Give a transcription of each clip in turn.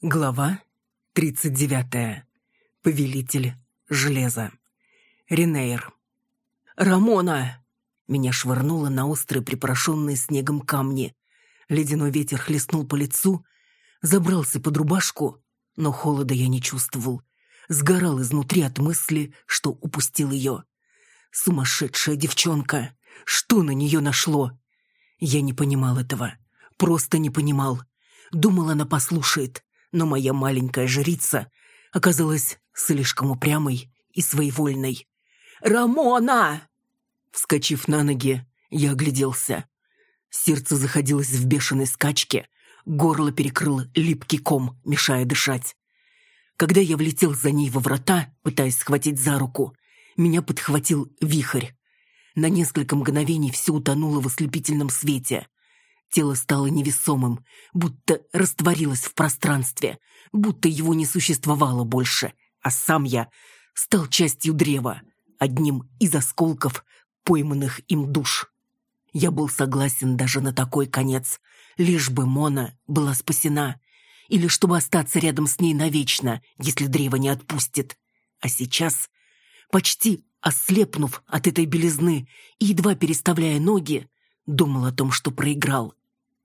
Глава 39. Повелитель железа. Ренейр. «Рамона!» Меня швырнуло на острые припорошенные снегом камни. Ледяной ветер хлестнул по лицу, забрался под рубашку, но холода я не чувствовал. Сгорал изнутри от мысли, что упустил ее. Сумасшедшая девчонка! Что на нее нашло? Я не понимал этого. Просто не понимал. Думал, она послушает но моя маленькая жрица оказалась слишком упрямой и своевольной. «Рамона!» Вскочив на ноги, я огляделся. Сердце заходилось в бешеной скачке, горло перекрыл липкий ком, мешая дышать. Когда я влетел за ней во врата, пытаясь схватить за руку, меня подхватил вихрь. На несколько мгновений все утонуло в ослепительном свете. Тело стало невесомым, будто растворилось в пространстве, будто его не существовало больше, а сам я стал частью древа, одним из осколков пойманных им душ. Я был согласен даже на такой конец, лишь бы Мона была спасена, или чтобы остаться рядом с ней навечно, если древо не отпустит. А сейчас, почти ослепнув от этой белизны и едва переставляя ноги, думал о том, что проиграл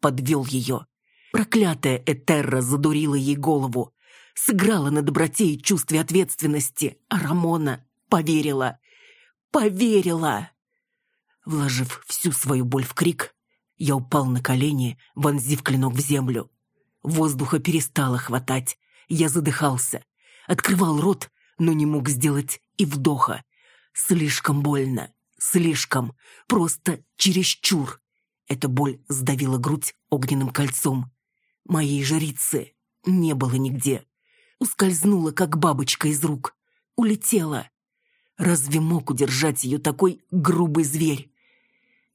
подвел ее. Проклятая Этерра задурила ей голову, сыграла на доброте и чувстве ответственности, а Рамона поверила. Поверила! Вложив всю свою боль в крик, я упал на колени, вонзив клинок в землю. Воздуха перестало хватать, я задыхался. Открывал рот, но не мог сделать и вдоха. Слишком больно, слишком, просто чересчур. Эта боль сдавила грудь огненным кольцом. Моей жрицы не было нигде. Ускользнула, как бабочка из рук. Улетела. Разве мог удержать ее такой грубый зверь?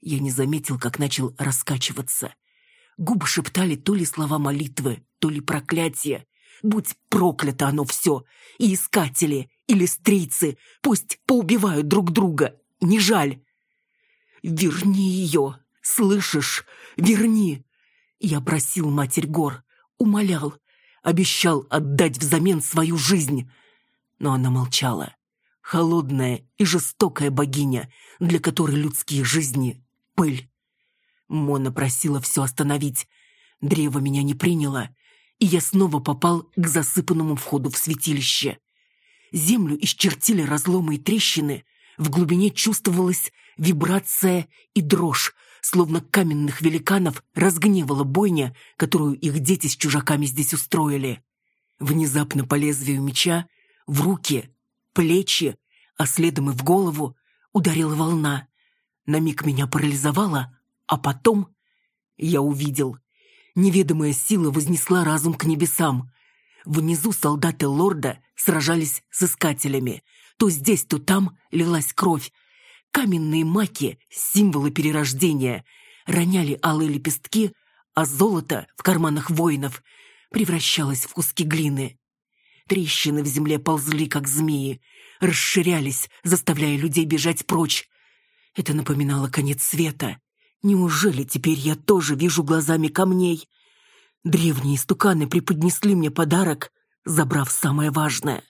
Я не заметил, как начал раскачиваться. Губы шептали то ли слова молитвы, то ли проклятие. Будь проклято оно все! И искатели, или стрийцы, пусть поубивают друг друга, не жаль. «Верни ее!» Слышишь? Верни!» Я просил Матерь Гор, умолял, обещал отдать взамен свою жизнь. Но она молчала. Холодная и жестокая богиня, для которой людские жизни — пыль. Мона просила все остановить. Древо меня не приняло, и я снова попал к засыпанному входу в святилище. Землю исчертили разломы и трещины, в глубине чувствовалась вибрация и дрожь, словно каменных великанов разгневала бойня, которую их дети с чужаками здесь устроили. Внезапно по лезвию меча, в руки, плечи, а следом и в голову ударила волна. На миг меня парализовала, а потом я увидел. Неведомая сила вознесла разум к небесам. Внизу солдаты лорда сражались с искателями. То здесь, то там лилась кровь, Каменные маки, символы перерождения, роняли алые лепестки, а золото в карманах воинов превращалось в куски глины. Трещины в земле ползли, как змеи, расширялись, заставляя людей бежать прочь. Это напоминало конец света. Неужели теперь я тоже вижу глазами камней? Древние стуканы преподнесли мне подарок, забрав самое важное.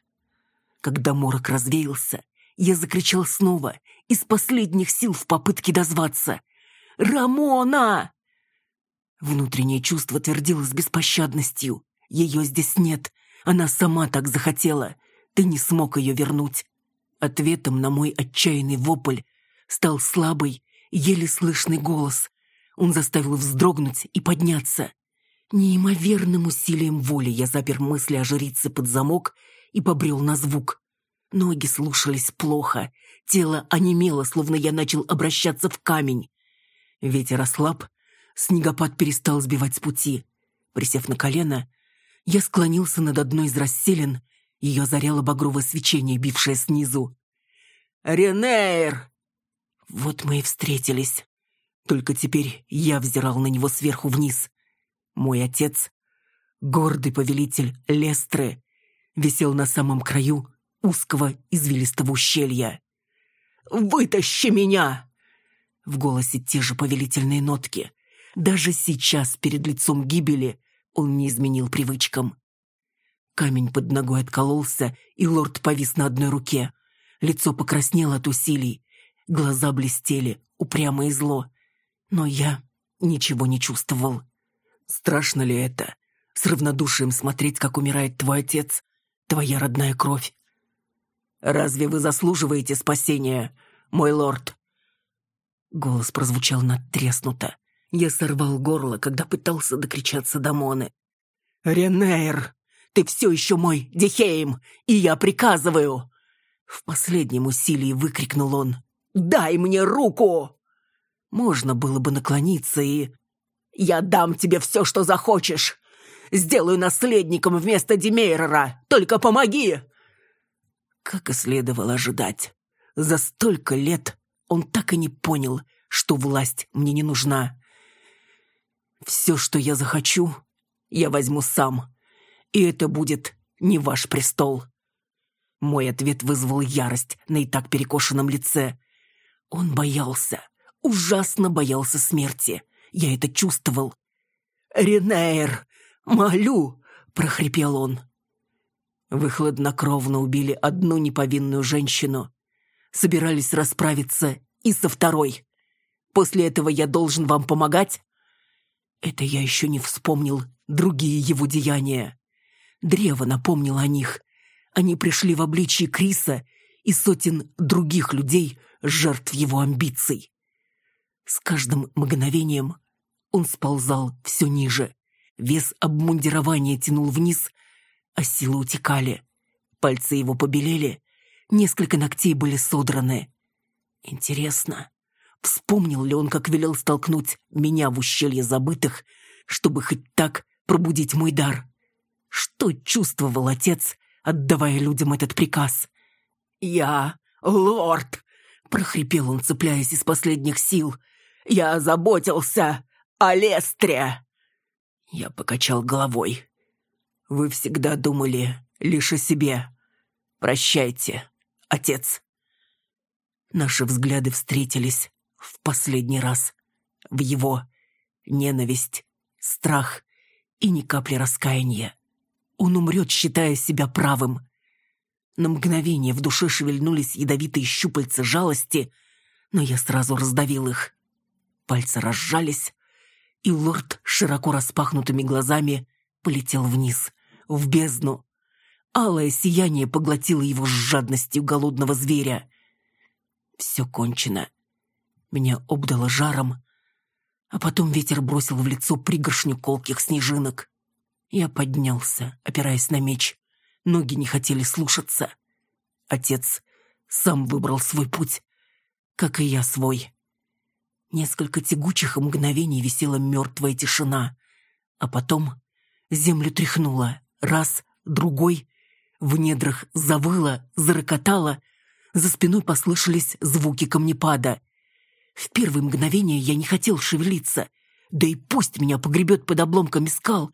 Когда морок развеялся, я закричал снова, из последних сил в попытке дозваться. «Рамона!» Внутреннее чувство твердило с беспощадностью. Ее здесь нет. Она сама так захотела. Ты не смог ее вернуть. Ответом на мой отчаянный вопль стал слабый, еле слышный голос. Он заставил вздрогнуть и подняться. Неимоверным усилием воли я запер мысли о жрице под замок и побрел на звук. Ноги слушались плохо, тело онемело, словно я начал обращаться в камень. Ветер ослаб, снегопад перестал сбивать с пути. Присев на колено, я склонился над одной из расселин, ее озаряло багровое свечение, бившее снизу. «Ренейр!» Вот мы и встретились. Только теперь я взирал на него сверху вниз. Мой отец, гордый повелитель Лестры, висел на самом краю узкого извилистого ущелья. «Вытащи меня!» В голосе те же повелительные нотки. Даже сейчас, перед лицом гибели, он не изменил привычкам. Камень под ногой откололся, и лорд повис на одной руке. Лицо покраснело от усилий, глаза блестели, упрямо и зло. Но я ничего не чувствовал. Страшно ли это? С равнодушием смотреть, как умирает твой отец, твоя родная кровь. «Разве вы заслуживаете спасения, мой лорд?» Голос прозвучал надтреснуто. Я сорвал горло, когда пытался докричаться до Моны. «Ренейр, ты все еще мой Дихейм, и я приказываю!» В последнем усилии выкрикнул он. «Дай мне руку!» Можно было бы наклониться и... «Я дам тебе все, что захочешь! Сделаю наследником вместо Демейрера! Только помоги!» Как и следовало ожидать, за столько лет он так и не понял, что власть мне не нужна. Все, что я захочу, я возьму сам, и это будет не ваш престол. Мой ответ вызвал ярость на и так перекошенном лице. Он боялся, ужасно боялся смерти. Я это чувствовал. «Ренейр, молю!» — прохрипел он. Вы хладнокровно убили одну неповинную женщину. Собирались расправиться и со второй. После этого я должен вам помогать? Это я еще не вспомнил другие его деяния. Древо напомнило о них. Они пришли в обличье Криса и сотен других людей, жертв его амбиций. С каждым мгновением он сползал все ниже. Вес обмундирования тянул вниз, а силы утекали. Пальцы его побелели, несколько ногтей были содраны. Интересно, вспомнил ли он, как велел столкнуть меня в ущелье забытых, чтобы хоть так пробудить мой дар? Что чувствовал отец, отдавая людям этот приказ? «Я лорд!» — прохрипел он, цепляясь из последних сил. Я заботился о Лестре!» Я покачал головой. «Вы всегда думали лишь о себе. Прощайте, отец». Наши взгляды встретились в последний раз. В его ненависть, страх и ни капли раскаяния. Он умрет, считая себя правым. На мгновение в душе шевельнулись ядовитые щупальца жалости, но я сразу раздавил их. Пальцы разжались, и лорд широко распахнутыми глазами полетел вниз, в бездну. Алое сияние поглотило его с жадностью голодного зверя. Все кончено. Меня обдало жаром, а потом ветер бросил в лицо пригоршню колких снежинок. Я поднялся, опираясь на меч. Ноги не хотели слушаться. Отец сам выбрал свой путь, как и я свой. Несколько тягучих мгновений висела мертвая тишина. А потом землю тряхнуло. Раз, другой. В недрах завыло, зарокотало. За спиной послышались звуки камнепада. В первые мгновения я не хотел шевелиться. Да и пусть меня погребет под обломками скал.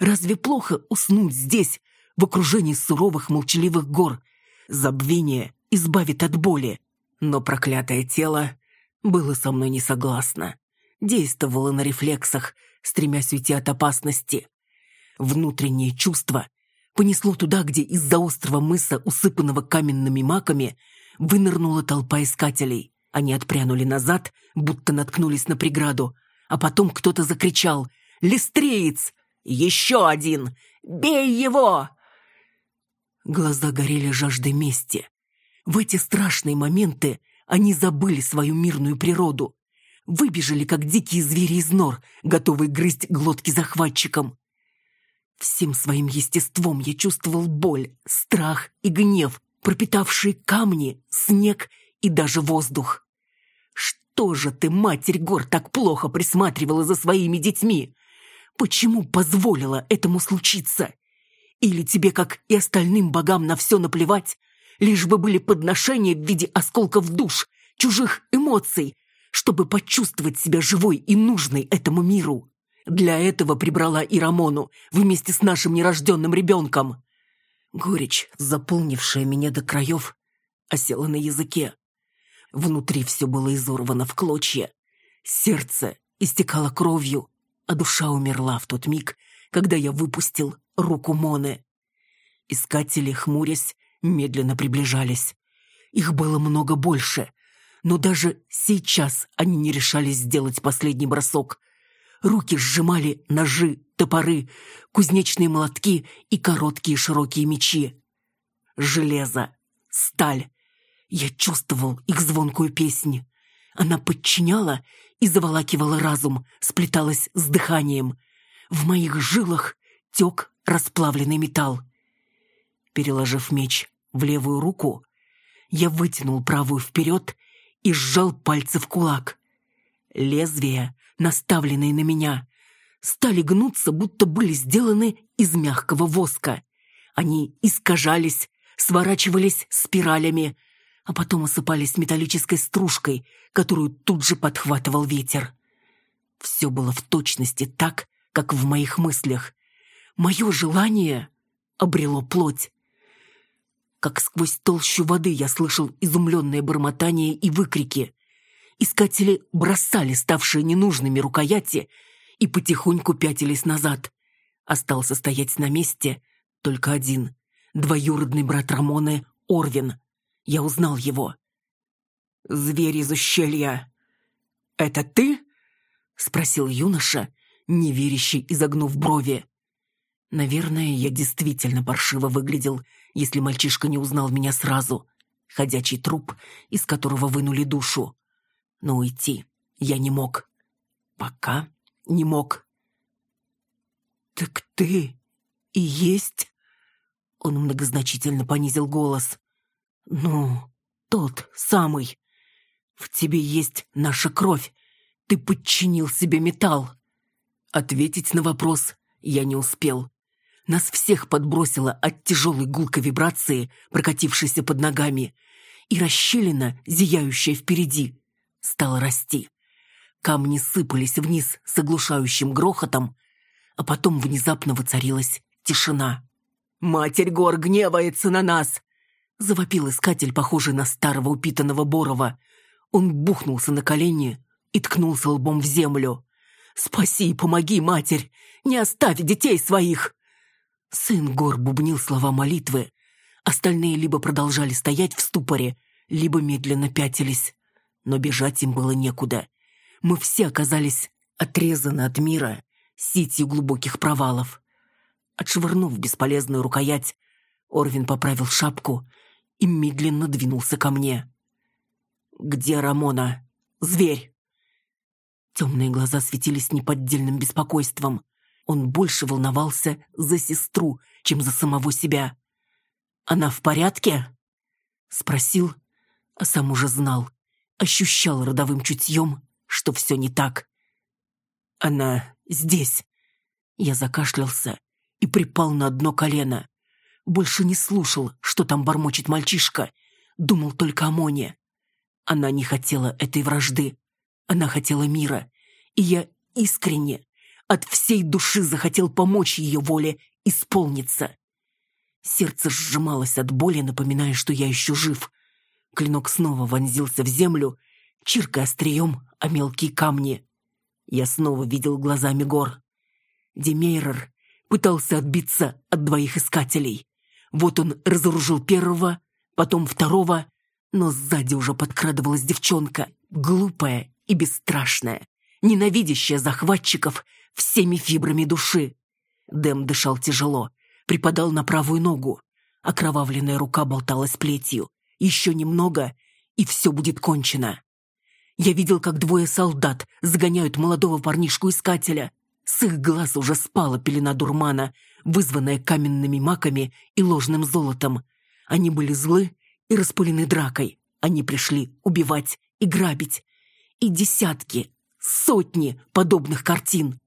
Разве плохо уснуть здесь, в окружении суровых молчаливых гор? Забвение избавит от боли. Но проклятое тело было со мной не согласно. Действовала на рефлексах, стремясь уйти от опасности. Внутреннее чувство понесло туда, где из-за острого мыса, усыпанного каменными маками, вынырнула толпа искателей. Они отпрянули назад, будто наткнулись на преграду, а потом кто-то закричал «Листреец! Еще один! Бей его!» Глаза горели жаждой мести. В эти страшные моменты они забыли свою мирную природу. Выбежали, как дикие звери из нор, готовые грызть глотки захватчикам. Всем своим естеством я чувствовал боль, страх и гнев, пропитавшие камни, снег и даже воздух. Что же ты, Матерь Гор, так плохо присматривала за своими детьми? Почему позволила этому случиться? Или тебе, как и остальным богам, на все наплевать, лишь бы были подношения в виде осколков душ, чужих эмоций, чтобы почувствовать себя живой и нужной этому миру. Для этого прибрала и Рамону вместе с нашим нерожденным ребенком. Горечь, заполнившая меня до краев, осела на языке. Внутри все было изорвано в клочья. Сердце истекало кровью, а душа умерла в тот миг, когда я выпустил руку Моны. Искатели, хмурясь, медленно приближались. Их было много больше, но даже сейчас они не решались сделать последний бросок. Руки сжимали ножи, топоры, кузнечные молотки и короткие широкие мечи. Железо, сталь. Я чувствовал их звонкую песнь. Она подчиняла и заволакивала разум, сплеталась с дыханием. В моих жилах тек расплавленный металл. Переложив меч в левую руку, я вытянул правую вперед и сжал пальцы в кулак. Лезвия, наставленные на меня, стали гнуться, будто были сделаны из мягкого воска. Они искажались, сворачивались спиралями, а потом осыпались металлической стружкой, которую тут же подхватывал ветер. Все было в точности так, как в моих мыслях. Мое желание обрело плоть. Как сквозь толщу воды я слышал изумленное бормотание и выкрики. Искатели бросали ставшие ненужными рукояти и потихоньку пятились назад. Остался стоять на месте только один, двоюродный брат Рамоны, Орвин. Я узнал его. «Зверь из ущелья!» «Это ты?» — спросил юноша, неверящий, изогнув брови. Наверное, я действительно паршиво выглядел, если мальчишка не узнал меня сразу. Ходячий труп, из которого вынули душу. Но уйти я не мог. Пока не мог. «Так ты и есть?» Он многозначительно понизил голос. «Ну, тот самый. В тебе есть наша кровь. Ты подчинил себе металл». Ответить на вопрос я не успел. Нас всех подбросило от тяжелой гулкой вибрации, прокатившейся под ногами, и расщелина, зияющая впереди, стала расти. Камни сыпались вниз с оглушающим грохотом, а потом внезапно воцарилась тишина. «Матерь гор гневается на нас!» Завопил искатель, похожий на старого упитанного Борова. Он бухнулся на колени и ткнулся лбом в землю. «Спаси и помоги, матерь! Не оставь детей своих!» Сын гор бубнил слова молитвы. Остальные либо продолжали стоять в ступоре, либо медленно пятились. Но бежать им было некуда. Мы все оказались отрезаны от мира сетью глубоких провалов. Отшвырнув бесполезную рукоять, Орвин поправил шапку и медленно двинулся ко мне. «Где Рамона? Зверь!» Темные глаза светились неподдельным беспокойством. Он больше волновался за сестру, чем за самого себя. «Она в порядке?» Спросил, а сам уже знал, ощущал родовым чутьем, что все не так. «Она здесь». Я закашлялся и припал на одно колено. Больше не слушал, что там бормочет мальчишка. Думал только о Моне. Она не хотела этой вражды. Она хотела мира. И я искренне, от всей души захотел помочь ее воле исполниться. Сердце сжималось от боли, напоминая, что я еще жив. Клинок снова вонзился в землю, чиркая острием о мелкие камни. Я снова видел глазами гор. Демейрер пытался отбиться от двоих искателей. Вот он разоружил первого, потом второго, но сзади уже подкрадывалась девчонка, глупая и бесстрашная, ненавидящая захватчиков всеми фибрами души. Дэм дышал тяжело, припадал на правую ногу. Окровавленная рука болталась плетью. Еще немного, и все будет кончено. Я видел, как двое солдат загоняют молодого парнишку-искателя. С их глаз уже спала пелена дурмана, вызванная каменными маками и ложным золотом. Они были злы и распылены дракой. Они пришли убивать и грабить. И десятки, сотни подобных картин.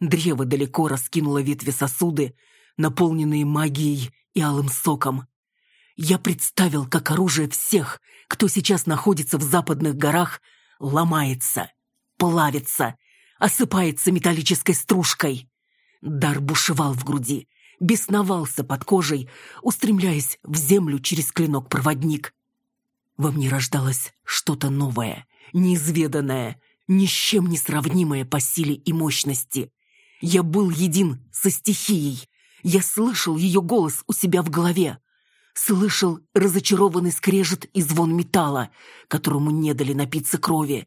Древо далеко раскинуло ветви сосуды, наполненные магией и алым соком. Я представил, как оружие всех, кто сейчас находится в западных горах, ломается, плавится, осыпается металлической стружкой. Дар бушевал в груди, бесновался под кожей, устремляясь в землю через клинок-проводник. Во мне рождалось что-то новое, неизведанное, ни с чем не сравнимое по силе и мощности. Я был един со стихией. Я слышал ее голос у себя в голове. Слышал разочарованный скрежет и звон металла, которому не дали напиться крови.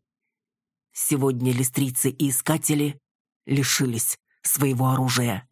Сегодня листрицы и искатели лишились своего оружия.